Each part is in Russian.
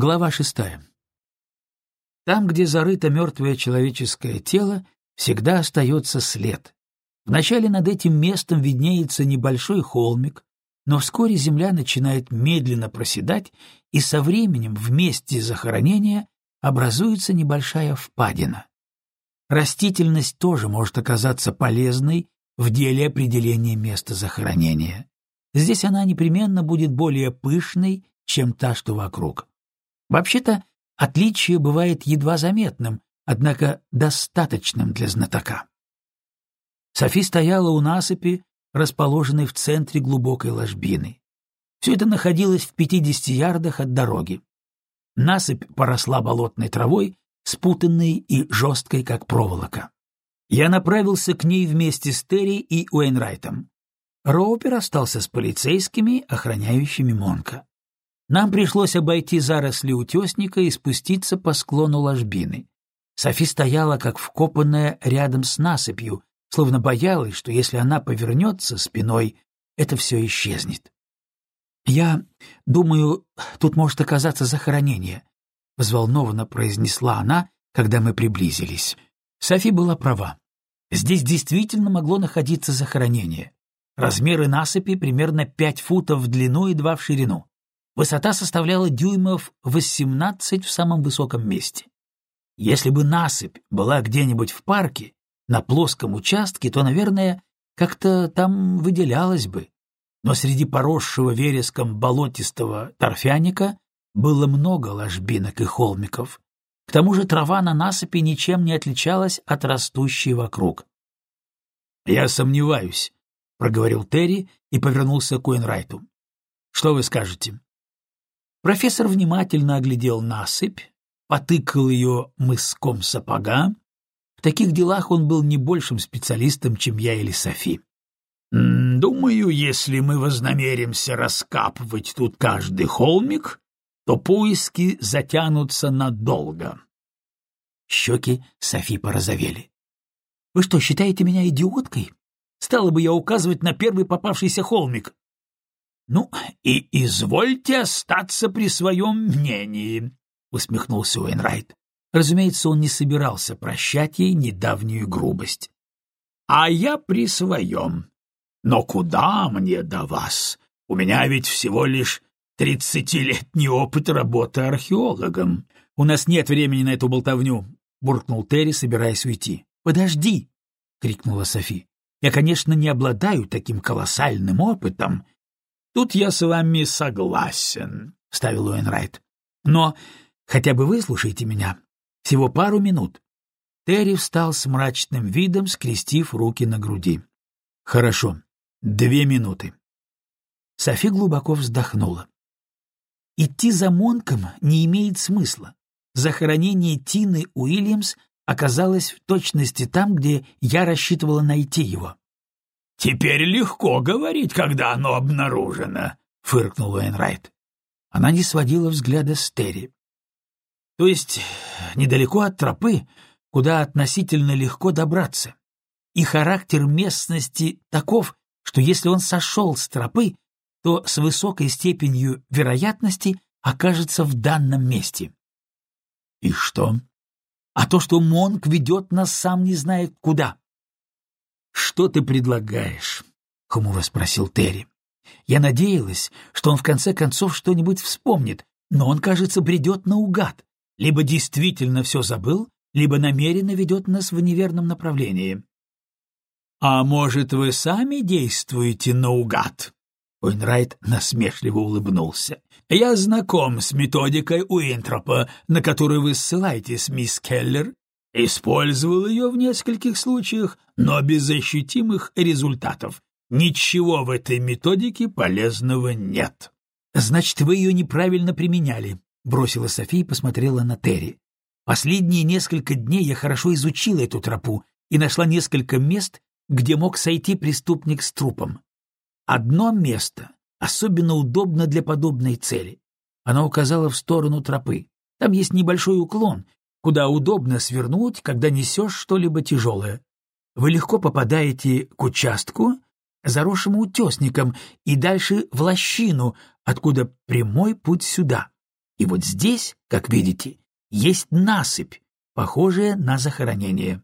Глава шестая. Там, где зарыто мертвое человеческое тело, всегда остается след. Вначале над этим местом виднеется небольшой холмик, но вскоре земля начинает медленно проседать, и со временем в месте захоронения образуется небольшая впадина. Растительность тоже может оказаться полезной в деле определения места захоронения. Здесь она непременно будет более пышной, чем та, что вокруг. Вообще-то, отличие бывает едва заметным, однако достаточным для знатока. Софи стояла у насыпи, расположенной в центре глубокой ложбины. Все это находилось в 50 ярдах от дороги. Насыпь поросла болотной травой, спутанной и жесткой, как проволока. Я направился к ней вместе с Терри и Уэйнрайтом. Роупер остался с полицейскими, охраняющими Монка. Нам пришлось обойти заросли утесника и спуститься по склону ложбины. Софи стояла, как вкопанная рядом с насыпью, словно боялась, что если она повернется спиной, это все исчезнет. «Я думаю, тут может оказаться захоронение», — взволнованно произнесла она, когда мы приблизились. Софи была права. Здесь действительно могло находиться захоронение. Размеры насыпи примерно пять футов в длину и два в ширину. Высота составляла дюймов 18 в самом высоком месте. Если бы насыпь была где-нибудь в парке, на плоском участке, то, наверное, как-то там выделялась бы. Но среди поросшего вереском болотистого торфяника было много ложбинок и холмиков. К тому же трава на насыпи ничем не отличалась от растущей вокруг. «Я сомневаюсь», — проговорил Терри и повернулся к Уэнрайту. «Что вы скажете?» Профессор внимательно оглядел насыпь, потыкал ее мыском сапога. В таких делах он был не большим специалистом, чем я или Софи. «Думаю, если мы вознамеримся раскапывать тут каждый холмик, то поиски затянутся надолго». Щеки Софи порозовели. «Вы что, считаете меня идиоткой? Стала бы я указывать на первый попавшийся холмик. — Ну, и извольте остаться при своем мнении, — усмехнулся Уэйнрайт. Разумеется, он не собирался прощать ей недавнюю грубость. — А я при своем. Но куда мне до вас? У меня ведь всего лишь тридцатилетний опыт работы археологом. — У нас нет времени на эту болтовню, — буркнул Терри, собираясь уйти. — Подожди! — крикнула Софи. — Я, конечно, не обладаю таким колоссальным опытом, Тут я с вами согласен, — вставил Уэнрайт. Но хотя бы выслушайте меня. Всего пару минут. Терри встал с мрачным видом, скрестив руки на груди. Хорошо, две минуты. Софи глубоко вздохнула. Идти за Монком не имеет смысла. Захоронение Тины Уильямс оказалось в точности там, где я рассчитывала найти его. «Теперь легко говорить, когда оно обнаружено», — фыркнул Уэйнрайт. Она не сводила взгляда с Терри. «То есть недалеко от тропы, куда относительно легко добраться. И характер местности таков, что если он сошел с тропы, то с высокой степенью вероятности окажется в данном месте». «И что?» «А то, что Монк ведет нас сам не знает куда». «Что ты предлагаешь?» — хмуро спросил Терри. Я надеялась, что он в конце концов что-нибудь вспомнит, но он, кажется, бредет наугад. Либо действительно все забыл, либо намеренно ведет нас в неверном направлении. «А может, вы сами действуете наугад?» Уинрайт насмешливо улыбнулся. «Я знаком с методикой Уинтропа, на которую вы ссылаетесь, мисс Келлер, Использовал ее в нескольких случаях, но без ощутимых результатов. Ничего в этой методике полезного нет. Значит, вы ее неправильно применяли, бросила София и посмотрела на Терри. Последние несколько дней я хорошо изучила эту тропу и нашла несколько мест, где мог сойти преступник с трупом. Одно место особенно удобно для подобной цели. Она указала в сторону тропы. Там есть небольшой уклон, куда удобно свернуть, когда несешь что-либо тяжелое. Вы легко попадаете к участку, заросшему утесником, и дальше в лощину, откуда прямой путь сюда. И вот здесь, как видите, есть насыпь, похожая на захоронение.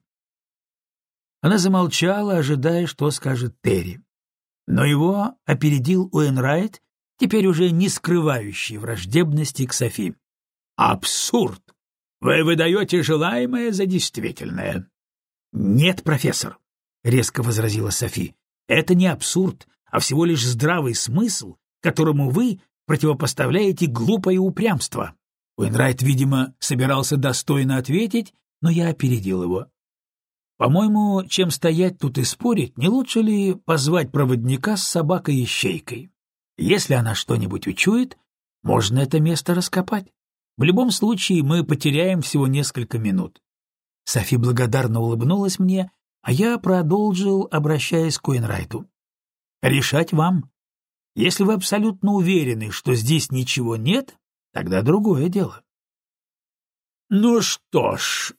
Она замолчала, ожидая, что скажет Терри. Но его опередил Уэнрайт, теперь уже не скрывающий враждебности к Софи. «Абсурд! Вы выдаете желаемое за действительное». «Нет, профессор», — резко возразила Софи, — «это не абсурд, а всего лишь здравый смысл, которому вы противопоставляете глупое упрямство». Уинрайт, видимо, собирался достойно ответить, но я опередил его. По-моему, чем стоять тут и спорить, не лучше ли позвать проводника с собакой-ищейкой? Если она что-нибудь учует, можно это место раскопать. В любом случае мы потеряем всего несколько минут. Софи благодарно улыбнулась мне, а я продолжил, обращаясь к Уинрайту. «Решать вам. Если вы абсолютно уверены, что здесь ничего нет, тогда другое дело». «Ну что ж,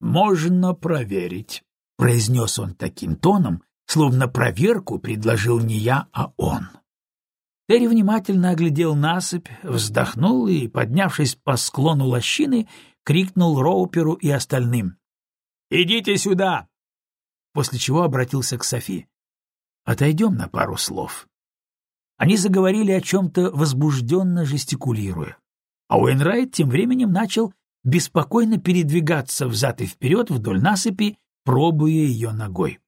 можно проверить», — произнес он таким тоном, словно проверку предложил не я, а он. Терри внимательно оглядел насыпь, вздохнул и, поднявшись по склону лощины, крикнул Роуперу и остальным. «Идите сюда!» После чего обратился к Софи. «Отойдем на пару слов». Они заговорили о чем-то возбужденно жестикулируя. А Уэнрайт тем временем начал беспокойно передвигаться взад и вперед вдоль насыпи, пробуя ее ногой.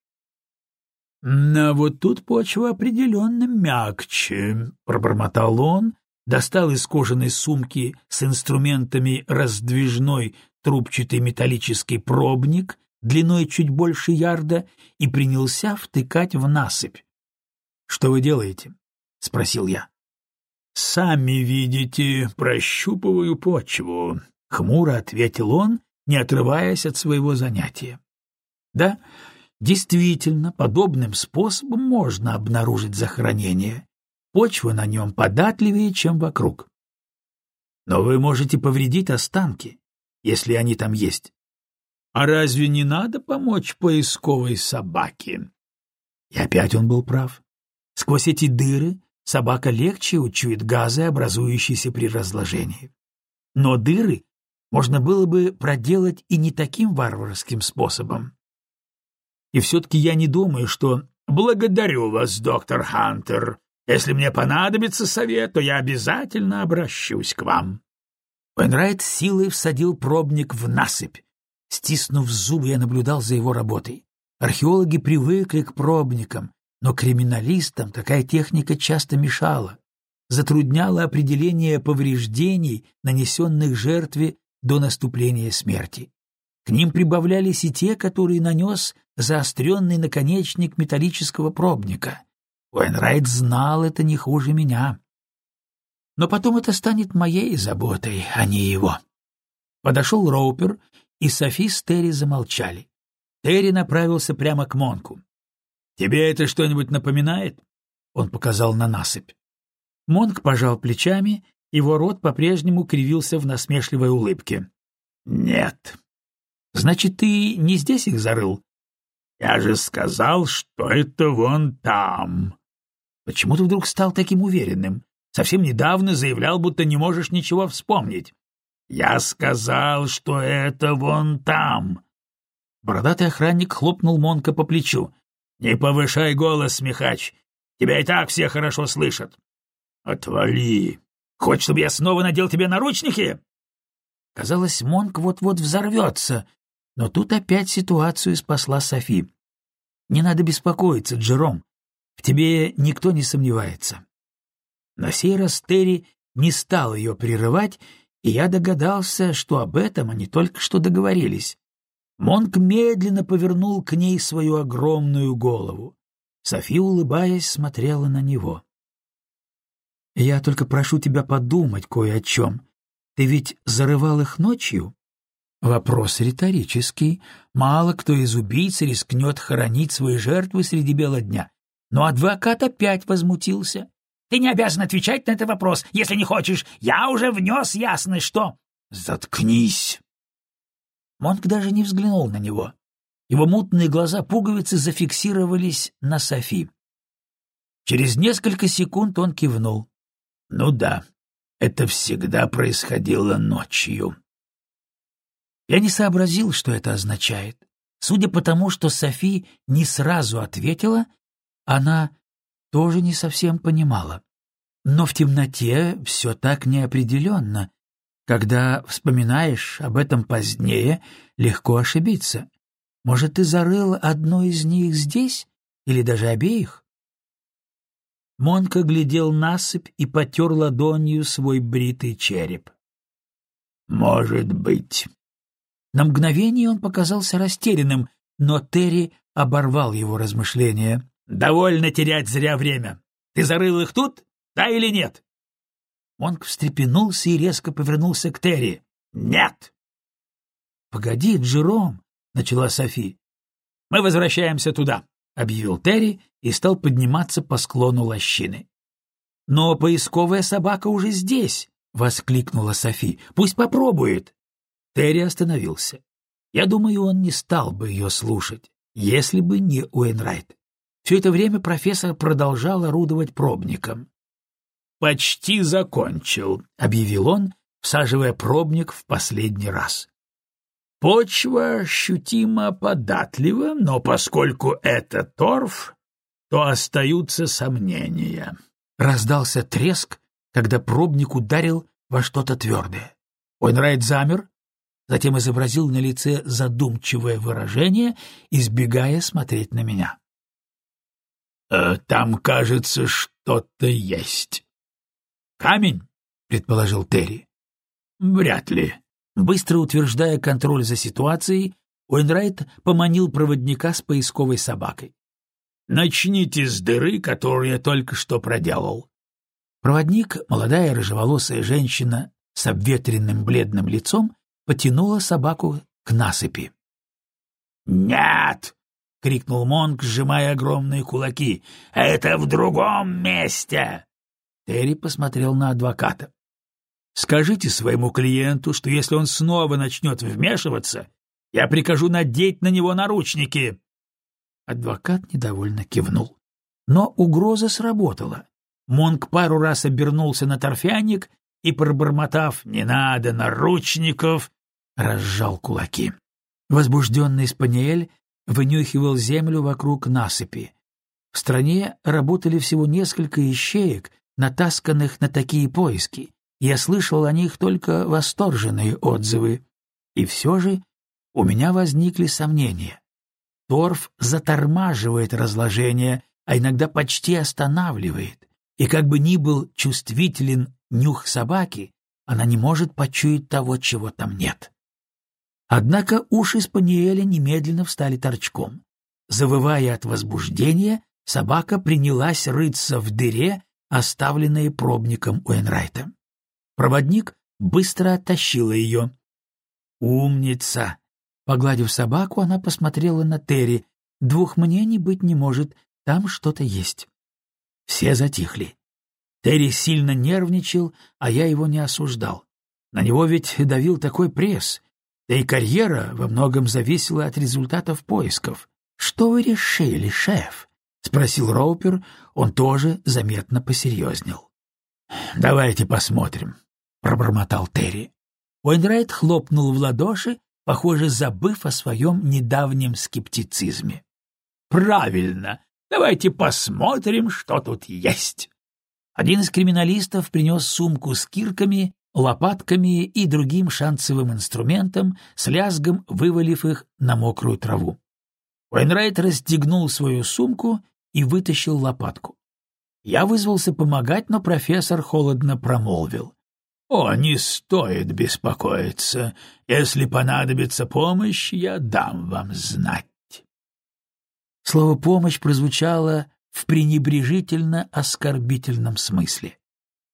«На вот тут почва определенно мягче», — пробормотал он, достал из кожаной сумки с инструментами раздвижной трубчатый металлический пробник длиной чуть больше ярда и принялся втыкать в насыпь. «Что вы делаете?» — спросил я. «Сами видите, прощупываю почву», — хмуро ответил он, не отрываясь от своего занятия. «Да, Действительно, подобным способом можно обнаружить захоронение. Почва на нем податливее, чем вокруг. Но вы можете повредить останки, если они там есть. А разве не надо помочь поисковой собаке? И опять он был прав. Сквозь эти дыры собака легче учует газы, образующиеся при разложении. Но дыры можно было бы проделать и не таким варварским способом. И все-таки я не думаю, что... Благодарю вас, доктор Хантер. Если мне понадобится совет, то я обязательно обращусь к вам. Уэнрайт силой всадил пробник в насыпь. Стиснув зубы, я наблюдал за его работой. Археологи привыкли к пробникам, но криминалистам такая техника часто мешала, затрудняла определение повреждений, нанесенных жертве до наступления смерти. К ним прибавлялись и те, которые нанес заостренный наконечник металлического пробника. Уэнрайт знал это не хуже меня. Но потом это станет моей заботой, а не его. Подошел Роупер, и Софи с Терри замолчали. Терри направился прямо к Монку. «Тебе это что-нибудь напоминает?» Он показал на насыпь. Монк пожал плечами, его рот по-прежнему кривился в насмешливой улыбке. «Нет». «Значит, ты не здесь их зарыл?» Я же сказал, что это вон там. Почему ты вдруг стал таким уверенным? Совсем недавно заявлял, будто не можешь ничего вспомнить. Я сказал, что это вон там. Бородатый охранник хлопнул Монка по плечу. Не повышай голос, смехач. Тебя и так все хорошо слышат. Отвали. Хочешь, чтобы я снова надел тебе наручники? Казалось, Монк вот-вот взорвется, но тут опять ситуацию спасла Софи. «Не надо беспокоиться, Джером. В тебе никто не сомневается». На сей раз Терри не стал ее прерывать, и я догадался, что об этом они только что договорились. Монк медленно повернул к ней свою огромную голову. Софи, улыбаясь, смотрела на него. «Я только прошу тебя подумать кое о чем. Ты ведь зарывал их ночью?» Вопрос риторический. Мало кто из убийц рискнет хоронить свои жертвы среди бела дня. Но адвокат опять возмутился. «Ты не обязан отвечать на этот вопрос, если не хочешь. Я уже внес ясность, что...» «Заткнись!» Монк даже не взглянул на него. Его мутные глаза пуговицы зафиксировались на Софи. Через несколько секунд он кивнул. «Ну да, это всегда происходило ночью. Я не сообразил, что это означает. Судя по тому, что Софи не сразу ответила, она тоже не совсем понимала. Но в темноте все так неопределенно. Когда вспоминаешь об этом позднее, легко ошибиться. Может, ты зарыл одну из них здесь или даже обеих? Монка глядел насыпь и потер ладонью свой бритый череп. «Может быть». На мгновение он показался растерянным, но Терри оборвал его размышления. «Довольно терять зря время. Ты зарыл их тут, да или нет?» Монк встрепенулся и резко повернулся к Терри. «Нет!» «Погоди, Джером!» — начала Софи. «Мы возвращаемся туда», — объявил Терри и стал подниматься по склону лощины. «Но поисковая собака уже здесь!» — воскликнула Софи. «Пусть попробует!» Терри остановился. Я думаю, он не стал бы ее слушать, если бы не Уэнрайт. Все это время профессор продолжал орудовать пробником. «Почти закончил», — объявил он, всаживая пробник в последний раз. «Почва ощутимо податлива, но поскольку это торф, то остаются сомнения». Раздался треск, когда пробник ударил во что-то твердое. Ойнрайт замер, затем изобразил на лице задумчивое выражение, избегая смотреть на меня. «Э, «Там, кажется, что-то есть». «Камень?» — предположил Терри. «Вряд ли». Быстро утверждая контроль за ситуацией, Уэнрайт поманил проводника с поисковой собакой. «Начните с дыры, которую я только что проделал». Проводник, молодая рыжеволосая женщина с обветренным бледным лицом, потянула собаку к насыпи. «Нет!» — крикнул Монк, сжимая огромные кулаки. «Это в другом месте!» Терри посмотрел на адвоката. «Скажите своему клиенту, что если он снова начнет вмешиваться, я прикажу надеть на него наручники». Адвокат недовольно кивнул. Но угроза сработала. Монк пару раз обернулся на торфяник и, пробормотав «не надо наручников», разжал кулаки. Возбужденный Спаниель вынюхивал землю вокруг насыпи. В стране работали всего несколько ищеек, натасканных на такие поиски. Я слышал о них только восторженные отзывы. И все же у меня возникли сомнения. Торф затормаживает разложение, а иногда почти останавливает. И как бы ни был чувствителен нюх собаки, она не может почуять того, чего там нет. Однако уши Спаниеля немедленно встали торчком. Завывая от возбуждения, собака принялась рыться в дыре, оставленные пробником Уэнрайта. Проводник быстро оттащила ее. «Умница!» Погладив собаку, она посмотрела на Терри. «Двух мнений быть не может, там что-то есть». Все затихли. Терри сильно нервничал, а я его не осуждал. На него ведь давил такой пресс, да и карьера во многом зависела от результатов поисков. «Что вы решили, шеф?» — спросил Роупер, он тоже заметно посерьезнел. «Давайте посмотрим», — пробормотал Терри. Уэйнрайт хлопнул в ладоши, похоже, забыв о своем недавнем скептицизме. «Правильно! Давайте посмотрим, что тут есть!» Один из криминалистов принес сумку с кирками, лопатками и другим шансовым инструментом, с лязгом вывалив их на мокрую траву. Уэйнрайт расстегнул свою сумку и вытащил лопатку. Я вызвался помогать, но профессор холодно промолвил. «О, не стоит беспокоиться. Если понадобится помощь, я дам вам знать». Слово «помощь» прозвучало в пренебрежительно оскорбительном смысле.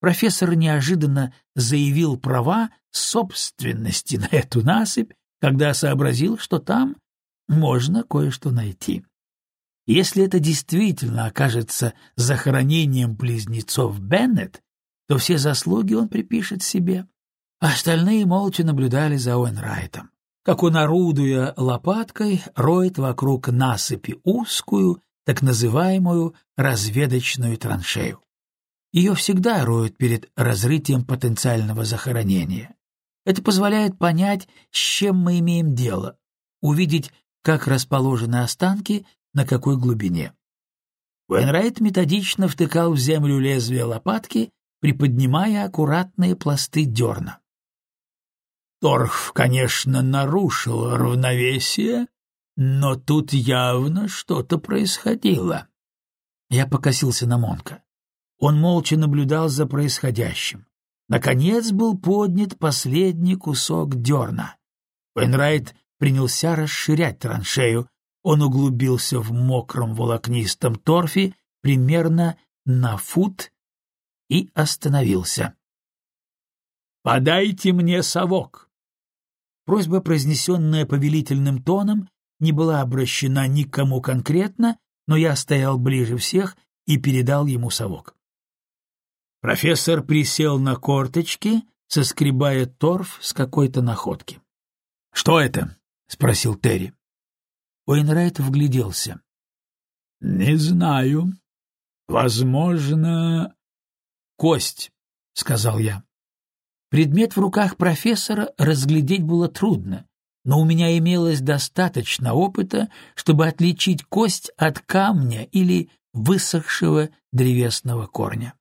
Профессор неожиданно заявил права собственности на эту насыпь, когда сообразил, что там можно кое-что найти. Если это действительно окажется захоронением близнецов Беннет, то все заслуги он припишет себе. Остальные молча наблюдали за Уэнрайтом, как он, орудуя лопаткой, роет вокруг насыпи узкую, так называемую разведочную траншею. Ее всегда роют перед разрытием потенциального захоронения. Это позволяет понять, с чем мы имеем дело, увидеть, как расположены останки, на какой глубине. Уэнрайт методично втыкал в землю лезвие лопатки, приподнимая аккуратные пласты дерна. Торф, конечно, нарушил равновесие, но тут явно что-то происходило. Я покосился на Монка. Он молча наблюдал за происходящим. Наконец был поднят последний кусок дерна. Уэнрайт принялся расширять траншею. Он углубился в мокром волокнистом торфе примерно на фут и остановился. «Подайте мне совок!» Просьба, произнесенная повелительным тоном, не была обращена никому конкретно, но я стоял ближе всех и передал ему совок. Профессор присел на корточки, соскребая торф с какой-то находки. — Что это? — спросил Терри. Уэйнрайт вгляделся. — Не знаю. Возможно, кость, — сказал я. Предмет в руках профессора разглядеть было трудно, но у меня имелось достаточно опыта, чтобы отличить кость от камня или высохшего древесного корня.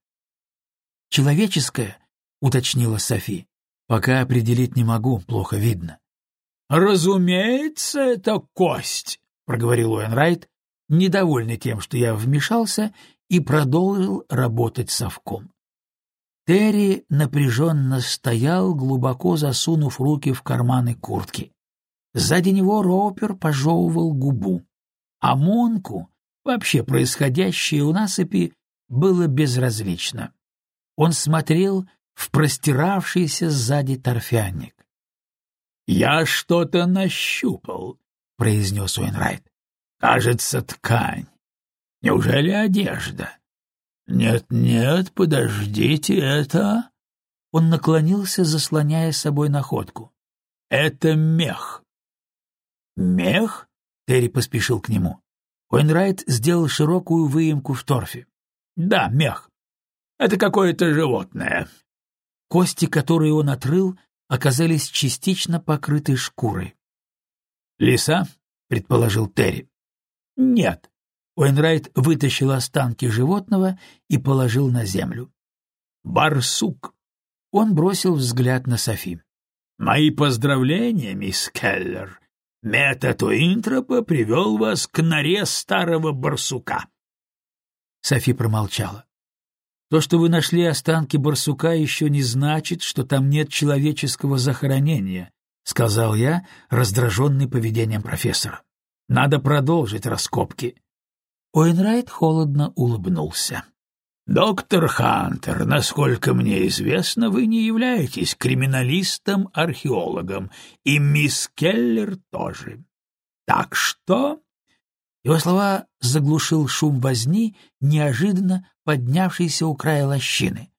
«Человеческое?» — уточнила Софи. «Пока определить не могу, плохо видно». «Разумеется, это кость», — проговорил Уэнрайт, недовольный тем, что я вмешался, и продолжил работать совком. Терри напряженно стоял, глубоко засунув руки в карманы куртки. Сзади него Роупер пожевывал губу. А Монку вообще происходящее у насыпи было безразлично. Он смотрел в простиравшийся сзади торфяник. «Я что-то нащупал», — произнес Уинрайт. «Кажется, ткань. Неужели одежда?» «Нет-нет, подождите, это...» Он наклонился, заслоняя собой находку. «Это мех. «Мех?» — Терри поспешил к нему. Уэнрайт сделал широкую выемку в торфе. «Да, мех. Это какое-то животное». Кости, которые он отрыл, оказались частично покрыты шкурой. «Лиса?» — предположил Терри. «Нет». Уэнрайт вытащил останки животного и положил на землю. «Барсук». Он бросил взгляд на Софи. «Мои поздравления, мисс Келлер. Метод Уинтропа привел вас к норе старого барсука. Софи промолчала. То, что вы нашли останки барсука, еще не значит, что там нет человеческого захоронения, сказал я, раздраженный поведением профессора. Надо продолжить раскопки. Уэйнрайт холодно улыбнулся. «Доктор Хантер, насколько мне известно, вы не являетесь криминалистом-археологом, и мисс Келлер тоже. Так что...» Его слова заглушил шум возни, неожиданно поднявшийся у края лощины.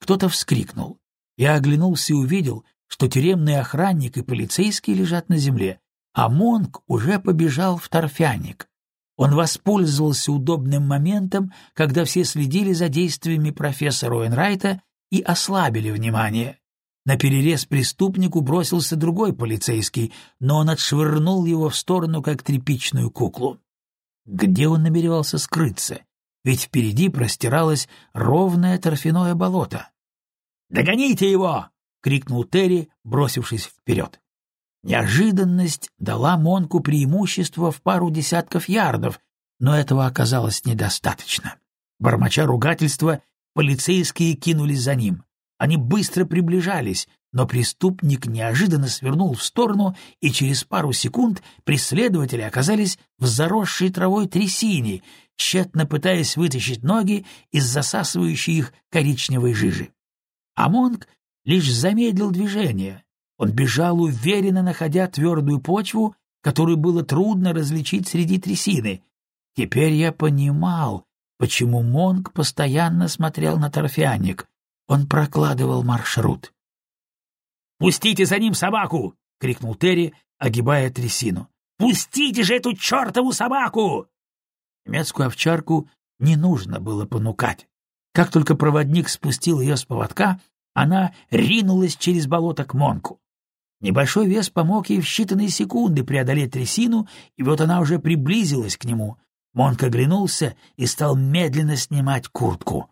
Кто-то вскрикнул. Я оглянулся и увидел, что тюремный охранник и полицейский лежат на земле, а Монк уже побежал в торфяник. Он воспользовался удобным моментом, когда все следили за действиями профессора Уэнрайта и ослабили внимание. На перерез преступнику бросился другой полицейский, но он отшвырнул его в сторону, как тряпичную куклу. Где он намеревался скрыться? Ведь впереди простиралось ровное торфяное болото. «Догоните его!» — крикнул Терри, бросившись вперед. Неожиданность дала Монку преимущество в пару десятков ярдов, но этого оказалось недостаточно. Бормоча ругательства, полицейские кинулись за ним. Они быстро приближались, но преступник неожиданно свернул в сторону, и через пару секунд преследователи оказались в заросшей травой трясине, тщетно пытаясь вытащить ноги из засасывающей их коричневой жижи. А Монк лишь замедлил движение, он бежал уверенно, находя твердую почву, которую было трудно различить среди трясины. Теперь я понимал, почему Монг постоянно смотрел на торфяник. Он прокладывал маршрут. «Пустите за ним собаку!» — крикнул Терри, огибая трясину. «Пустите же эту чертову собаку!» Немецкую овчарку не нужно было понукать. Как только проводник спустил ее с поводка, она ринулась через болото к Монку. Небольшой вес помог ей в считанные секунды преодолеть трясину, и вот она уже приблизилась к нему. Монк оглянулся и стал медленно снимать куртку.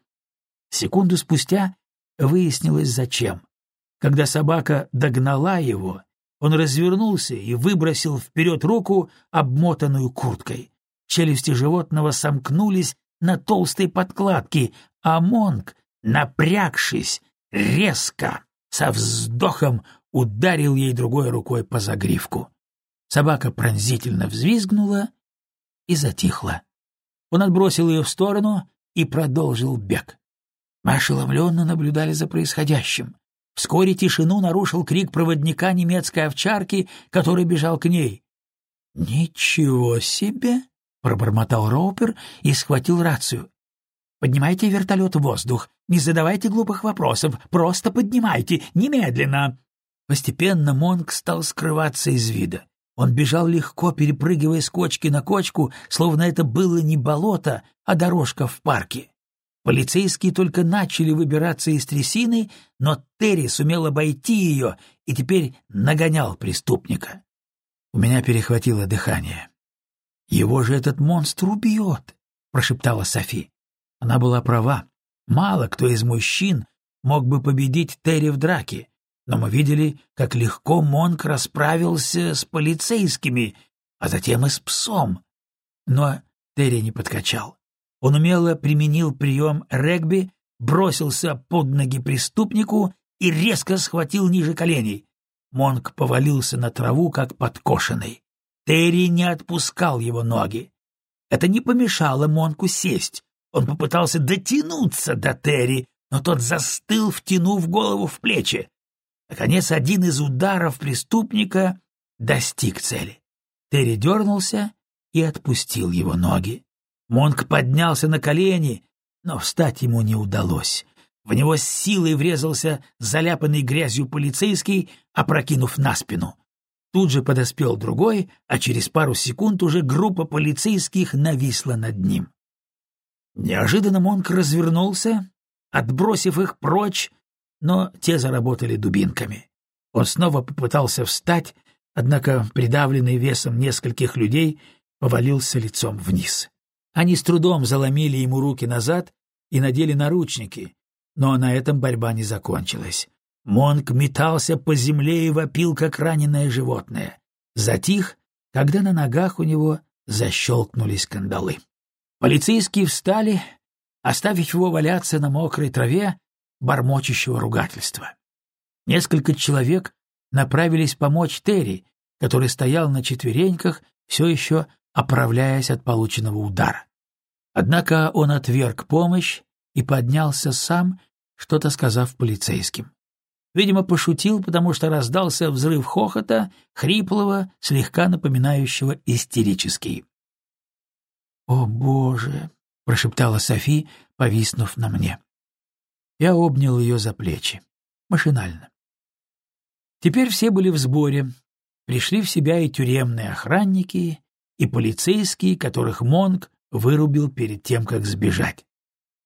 Секунду спустя выяснилось зачем. Когда собака догнала его, он развернулся и выбросил вперед руку, обмотанную курткой. Челюсти животного сомкнулись на толстой подкладке, а Монк, напрягшись, резко, со вздохом ударил ей другой рукой по загривку. Собака пронзительно взвизгнула и затихла. Он отбросил ее в сторону и продолжил бег. Мы ошеломленно наблюдали за происходящим. Вскоре тишину нарушил крик проводника немецкой овчарки, который бежал к ней. «Ничего себе!» — пробормотал Роупер и схватил рацию. «Поднимайте вертолет в воздух, не задавайте глупых вопросов, просто поднимайте, немедленно!» Постепенно Монк стал скрываться из вида. Он бежал легко, перепрыгивая с кочки на кочку, словно это было не болото, а дорожка в парке. Полицейские только начали выбираться из трясины, но Терри сумел обойти ее и теперь нагонял преступника. У меня перехватило дыхание. «Его же этот монстр убьет!» — прошептала Софи. Она была права. Мало кто из мужчин мог бы победить Терри в драке, но мы видели, как легко Монк расправился с полицейскими, а затем и с псом. Но Терри не подкачал. Он умело применил прием регби, бросился под ноги преступнику и резко схватил ниже коленей. Монк повалился на траву, как подкошенный. Терри не отпускал его ноги. Это не помешало Монку сесть. Он попытался дотянуться до Терри, но тот застыл, втянув голову в плечи. Наконец, один из ударов преступника достиг цели. Терри дернулся и отпустил его ноги. Монк поднялся на колени, но встать ему не удалось. В него с силой врезался заляпанный грязью полицейский, опрокинув на спину. Тут же подоспел другой, а через пару секунд уже группа полицейских нависла над ним. Неожиданно Монк развернулся, отбросив их прочь, но те заработали дубинками. Он снова попытался встать, однако, придавленный весом нескольких людей, повалился лицом вниз. Они с трудом заломили ему руки назад и надели наручники, но на этом борьба не закончилась. Монк метался по земле и вопил, как раненое животное. Затих, когда на ногах у него защелкнулись кандалы. Полицейские встали, оставив его валяться на мокрой траве, бормочущего ругательства. Несколько человек направились помочь Терри, который стоял на четвереньках, все еще оправляясь от полученного удара. Однако он отверг помощь и поднялся сам, что-то сказав полицейским. Видимо, пошутил, потому что раздался взрыв хохота, хриплого, слегка напоминающего истерический. «О, Боже!» — прошептала Софи, повиснув на мне. Я обнял ее за плечи. Машинально. Теперь все были в сборе. Пришли в себя и тюремные охранники, и полицейские, которых Монг вырубил перед тем, как сбежать.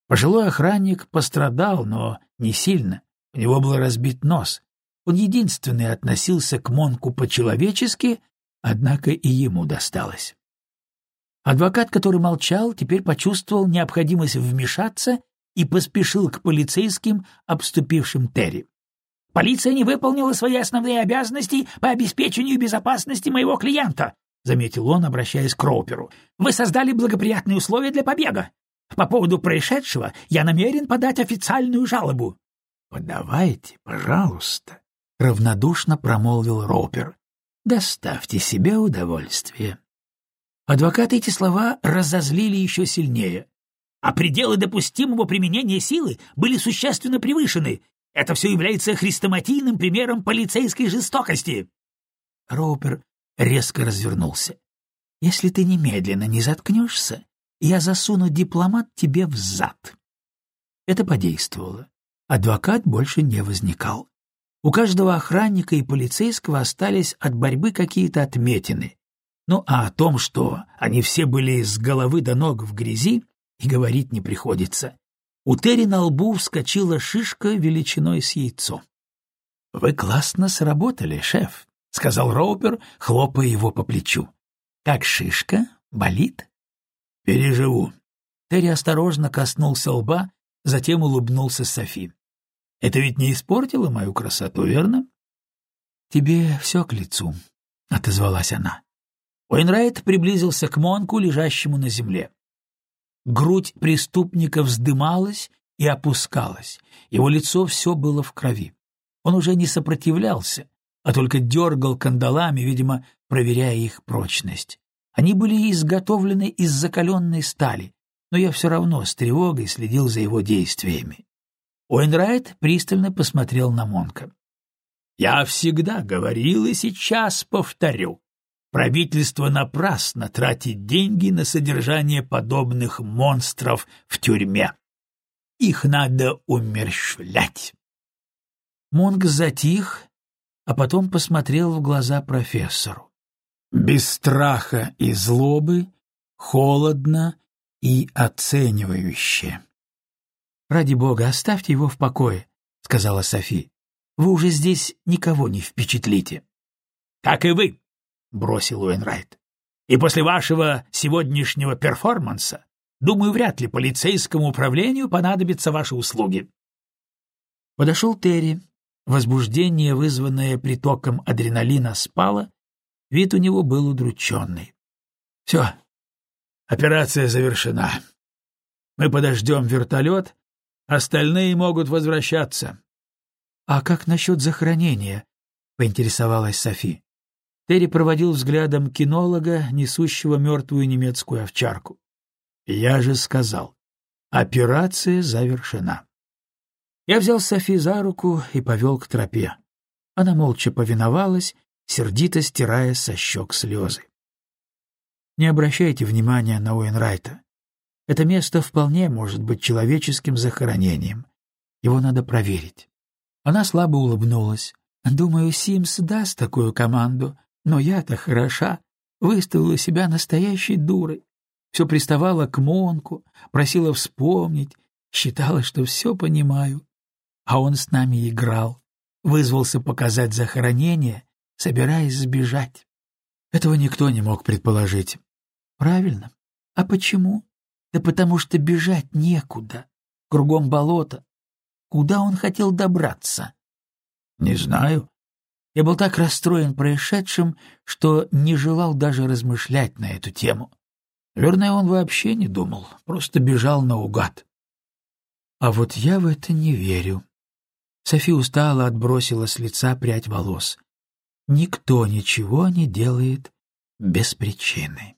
Пожилой охранник пострадал, но не сильно. У него был разбит нос. Он единственный относился к Монку по-человечески, однако и ему досталось. Адвокат, который молчал, теперь почувствовал необходимость вмешаться и поспешил к полицейским, обступившим Терри. «Полиция не выполнила свои основные обязанности по обеспечению безопасности моего клиента», — заметил он, обращаясь к Роуперу. «Вы создали благоприятные условия для побега. По поводу происшедшего я намерен подать официальную жалобу». «Подавайте, пожалуйста», — равнодушно промолвил Роупер. «Доставьте себе удовольствие». Адвокаты эти слова разозлили еще сильнее. А пределы допустимого применения силы были существенно превышены. Это все является хрестоматийным примером полицейской жестокости. Роупер резко развернулся. «Если ты немедленно не заткнешься, я засуну дипломат тебе в зад». Это подействовало. Адвокат больше не возникал. У каждого охранника и полицейского остались от борьбы какие-то отметины. Ну а о том, что они все были с головы до ног в грязи, и говорить не приходится. У Терри на лбу вскочила шишка величиной с яйцо. — Вы классно сработали, шеф, — сказал Роупер, хлопая его по плечу. — Как шишка? Болит? — Переживу. Терри осторожно коснулся лба, затем улыбнулся Софи. — Это ведь не испортило мою красоту, верно? — Тебе все к лицу, — отозвалась она. Уэйнрайт приблизился к Монку, лежащему на земле. Грудь преступника вздымалась и опускалась, его лицо все было в крови. Он уже не сопротивлялся, а только дергал кандалами, видимо, проверяя их прочность. Они были изготовлены из закаленной стали, но я все равно с тревогой следил за его действиями. Уэйнрайт пристально посмотрел на Монка. «Я всегда говорил и сейчас повторю. Правительство напрасно тратит деньги на содержание подобных монстров в тюрьме. Их надо умерщвлять. Монг затих, а потом посмотрел в глаза профессору. Без страха и злобы, холодно и оценивающе. «Ради бога, оставьте его в покое», — сказала Софи. «Вы уже здесь никого не впечатлите». «Как и вы», — бросил Уэнрайт. «И после вашего сегодняшнего перформанса, думаю, вряд ли полицейскому управлению понадобятся ваши услуги». Подошел Терри. Возбуждение, вызванное притоком адреналина, спало. Вид у него был удрученный. «Все, операция завершена. Мы подождем вертолет, остальные могут возвращаться». «А как насчет захоронения?» — поинтересовалась Софи. Терри проводил взглядом кинолога, несущего мертвую немецкую овчарку. «Я же сказал, операция завершена». Я взял Софи за руку и повел к тропе. Она молча повиновалась, сердито стирая со щек слезы. Не обращайте внимания на Уэнрайта. Это место вполне может быть человеческим захоронением. Его надо проверить. Она слабо улыбнулась. Думаю, Симс даст такую команду, но я-то хороша, выставила себя настоящей дурой. Все приставала к Монку, просила вспомнить, считала, что все понимаю. А он с нами играл, вызвался показать захоронение, собираясь сбежать. Этого никто не мог предположить. Правильно. А почему? Да потому что бежать некуда. Кругом болото. Куда он хотел добраться? Не знаю. Я был так расстроен происшедшим, что не желал даже размышлять на эту тему. Наверное, он вообще не думал, просто бежал наугад. А вот я в это не верю. Софи устало отбросила с лица прядь волос. Никто ничего не делает без причины.